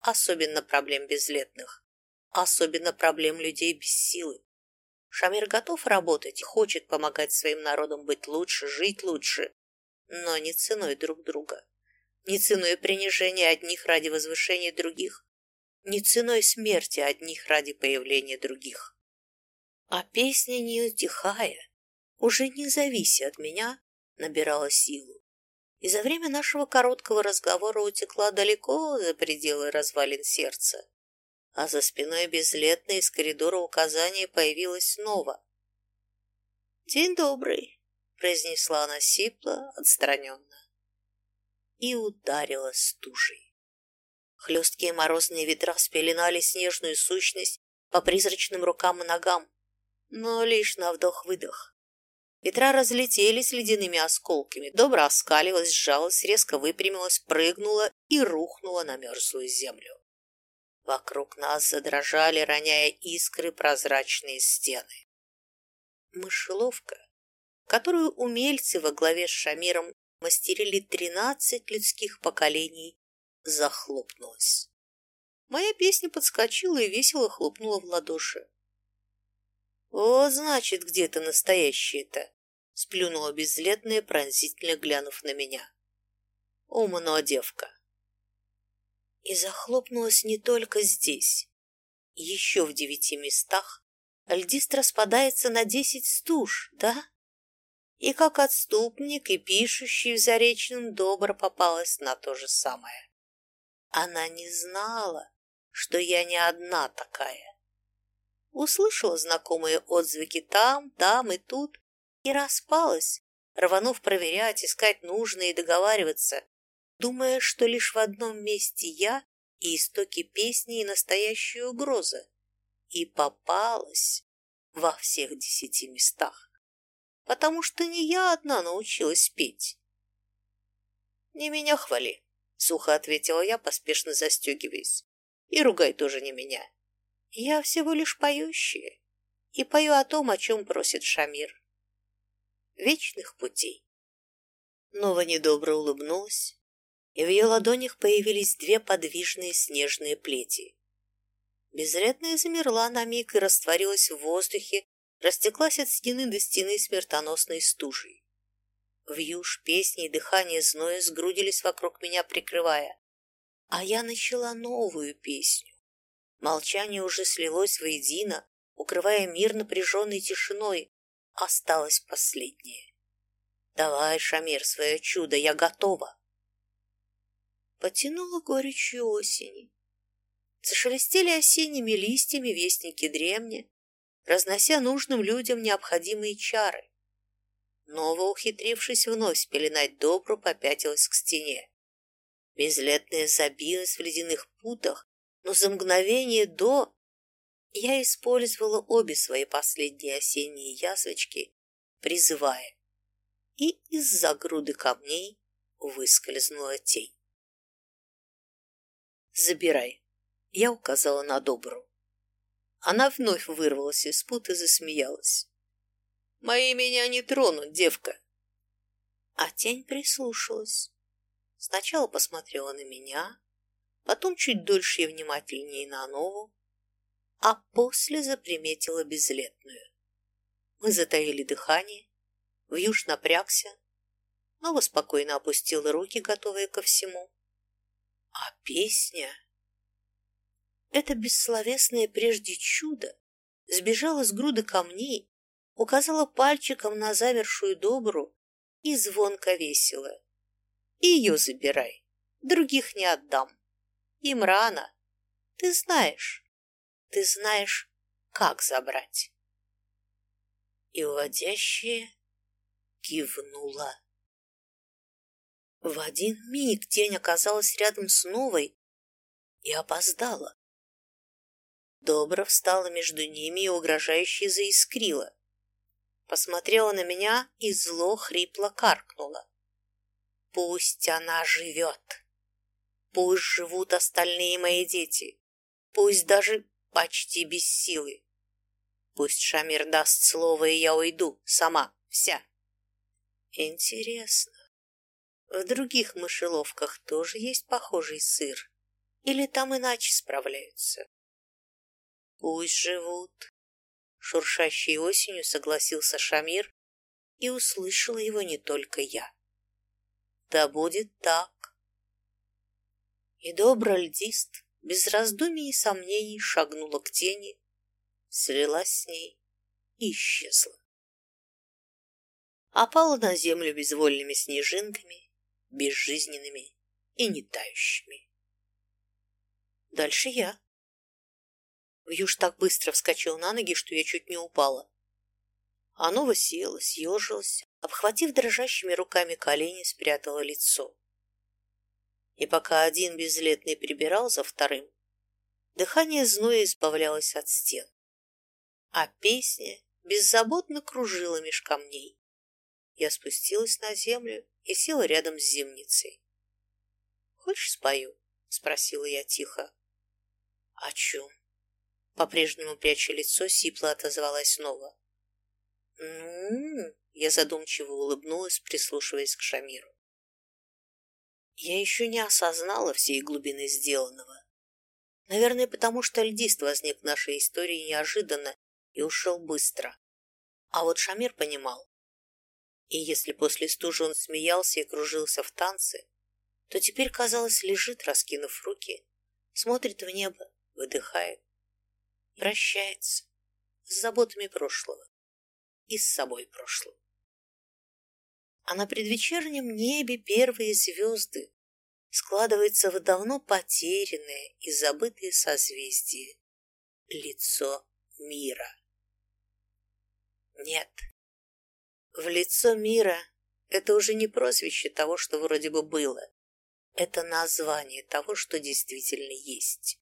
особенно проблем безлетных, особенно проблем людей без силы. Шамир готов работать хочет помогать своим народам быть лучше, жить лучше, но не ценой друг друга. не ценой принижения одних ради возвышения других, не ценой смерти одних ради появления других. А песня, не утихая, уже не завися от меня, набирала силу. И за время нашего короткого разговора утекла далеко за пределы развалин сердца. А за спиной безлетной из коридора указания появилась снова. «День добрый», — произнесла она сипло, отстраненно. И ударила стужей. Хлесткие морозные ветра спеленали снежную сущность по призрачным рукам и ногам, но лишь на вдох-выдох. Ветра разлетелись ледяными осколками. Добро оскалилась, сжалась, резко выпрямилась, прыгнула и рухнула на мерзлую землю. Вокруг нас задрожали, роняя искры прозрачные стены. Мышеловка, которую умельцы во главе с Шамиром мастерили тринадцать людских поколений, захлопнулась. Моя песня подскочила и весело хлопнула в ладоши. «О, значит, где то настоящее-то!» — сплюнула безлетная, пронзительно глянув на меня. «Умно, девка!» И захлопнулась не только здесь. Еще в девяти местах льдист распадается на десять стуж, да? И как отступник и пишущий в Заречном добро попалась на то же самое. Она не знала, что я не одна такая услышала знакомые отзвуки там, там и тут и распалась, рванув проверять, искать нужное и договариваться, думая, что лишь в одном месте я и истоки песни и настоящая угроза, и попалась во всех десяти местах, потому что не я одна научилась петь. «Не меня хвали», — сухо ответила я, поспешно застегиваясь, «и ругай тоже не меня». Я всего лишь поющая и пою о том, о чем просит Шамир. Вечных путей. Нова недобро улыбнулась, и в ее ладонях появились две подвижные снежные плети. Безрядная замерла на миг и растворилась в воздухе, растеклась от стены до стены смертоносной стужей. Вьюж, песни и дыхание зноя сгрудились вокруг меня, прикрывая. А я начала новую песню Молчание уже слилось воедино, укрывая мир напряженной тишиной. Осталось последнее. «Давай, Шамир, свое чудо, я готова!» Потянула горечью осени. Зашелестели осенними листьями вестники древни, разнося нужным людям необходимые чары. Нова, ухитрившись вновь пеленать добру, попятилась к стене. Безлетная забилась в ледяных путах, но за мгновение до я использовала обе свои последние осенние язвочки, призывая, и из-за груды камней выскользнула тень. «Забирай», — я указала на добру. Она вновь вырвалась из пут и засмеялась. «Мои меня не тронут, девка!» А тень прислушалась. Сначала посмотрела на меня, потом чуть дольше и внимательнее на Нову, а после заприметила безлетную. Мы затаили дыхание, Вьюж напрягся, Нова спокойно опустила руки, готовые ко всему. А песня... Это бессловесное прежде чудо сбежала с груды камней, указала пальчиком на замершую добру и звонко весело. Ее забирай, других не отдам. Им рано. Ты знаешь. Ты знаешь, как забрать. И уводящая кивнула. В один миг тень оказалась рядом с новой и опоздала. Добро встала между ними и угрожающе заискрила. Посмотрела на меня и зло хрипло каркнула. «Пусть она живет!» Пусть живут остальные мои дети, пусть даже почти без силы. Пусть Шамир даст слово, и я уйду, сама, вся. Интересно, в других мышеловках тоже есть похожий сыр? Или там иначе справляются? Пусть живут. Шуршащей осенью согласился Шамир, и услышала его не только я. Да будет так. И добрый льдист, без раздумий и сомнений, шагнула к тени, слилась с ней и исчезла. Опала на землю безвольными снежинками, безжизненными и не тающими. Дальше я. Вьюж так быстро вскочил на ноги, что я чуть не упала. Анова села, съежилась, обхватив дрожащими руками колени, спрятала лицо. И пока один безлетный прибирал за вторым, дыхание зноя избавлялось от стен, а песня беззаботно кружила меж камней. Я спустилась на землю и села рядом с зимницей. «Хочешь, спою?» — спросила я тихо. «О чем?» По-прежнему пряча лицо, сипло отозвалась снова. «Ну...» — я задумчиво улыбнулась, прислушиваясь к Шамиру. Я еще не осознала всей глубины сделанного. Наверное, потому что льдист возник в нашей истории неожиданно и ушел быстро. А вот Шамир понимал. И если после стужи он смеялся и кружился в танце, то теперь, казалось, лежит, раскинув руки, смотрит в небо, выдыхает, прощается с заботами прошлого и с собой прошлым. А на предвечернем небе первые звезды складываются в давно потерянное и забытое созвездие — лицо мира. Нет, в лицо мира это уже не прозвище того, что вроде бы было. Это название того, что действительно есть.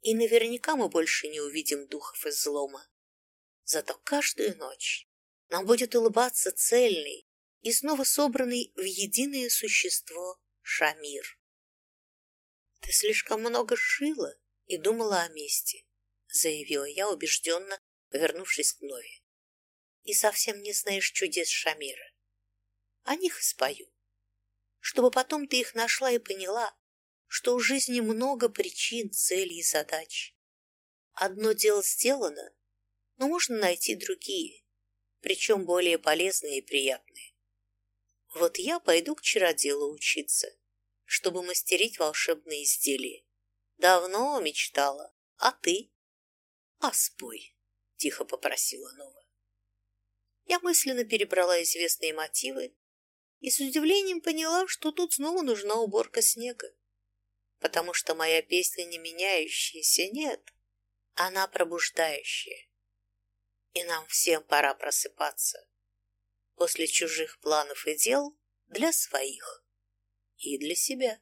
И наверняка мы больше не увидим духов излома. Зато каждую ночь нам будет улыбаться цельный и снова собранный в единое существо Шамир. «Ты слишком много шила и думала о мести», заявила я убежденно, повернувшись к Нове. «И совсем не знаешь чудес Шамира. О них и спою чтобы потом ты их нашла и поняла, что у жизни много причин, целей и задач. Одно дело сделано, но можно найти другие, причем более полезные и приятные. Вот я пойду к чароделу учиться, чтобы мастерить волшебные изделия. Давно мечтала, а ты? А спой, тихо попросила Нова. Я мысленно перебрала известные мотивы и с удивлением поняла, что тут снова нужна уборка снега. Потому что моя песня не меняющаяся, нет, она пробуждающая. И нам всем пора просыпаться. После чужих планов и дел для своих и для себя.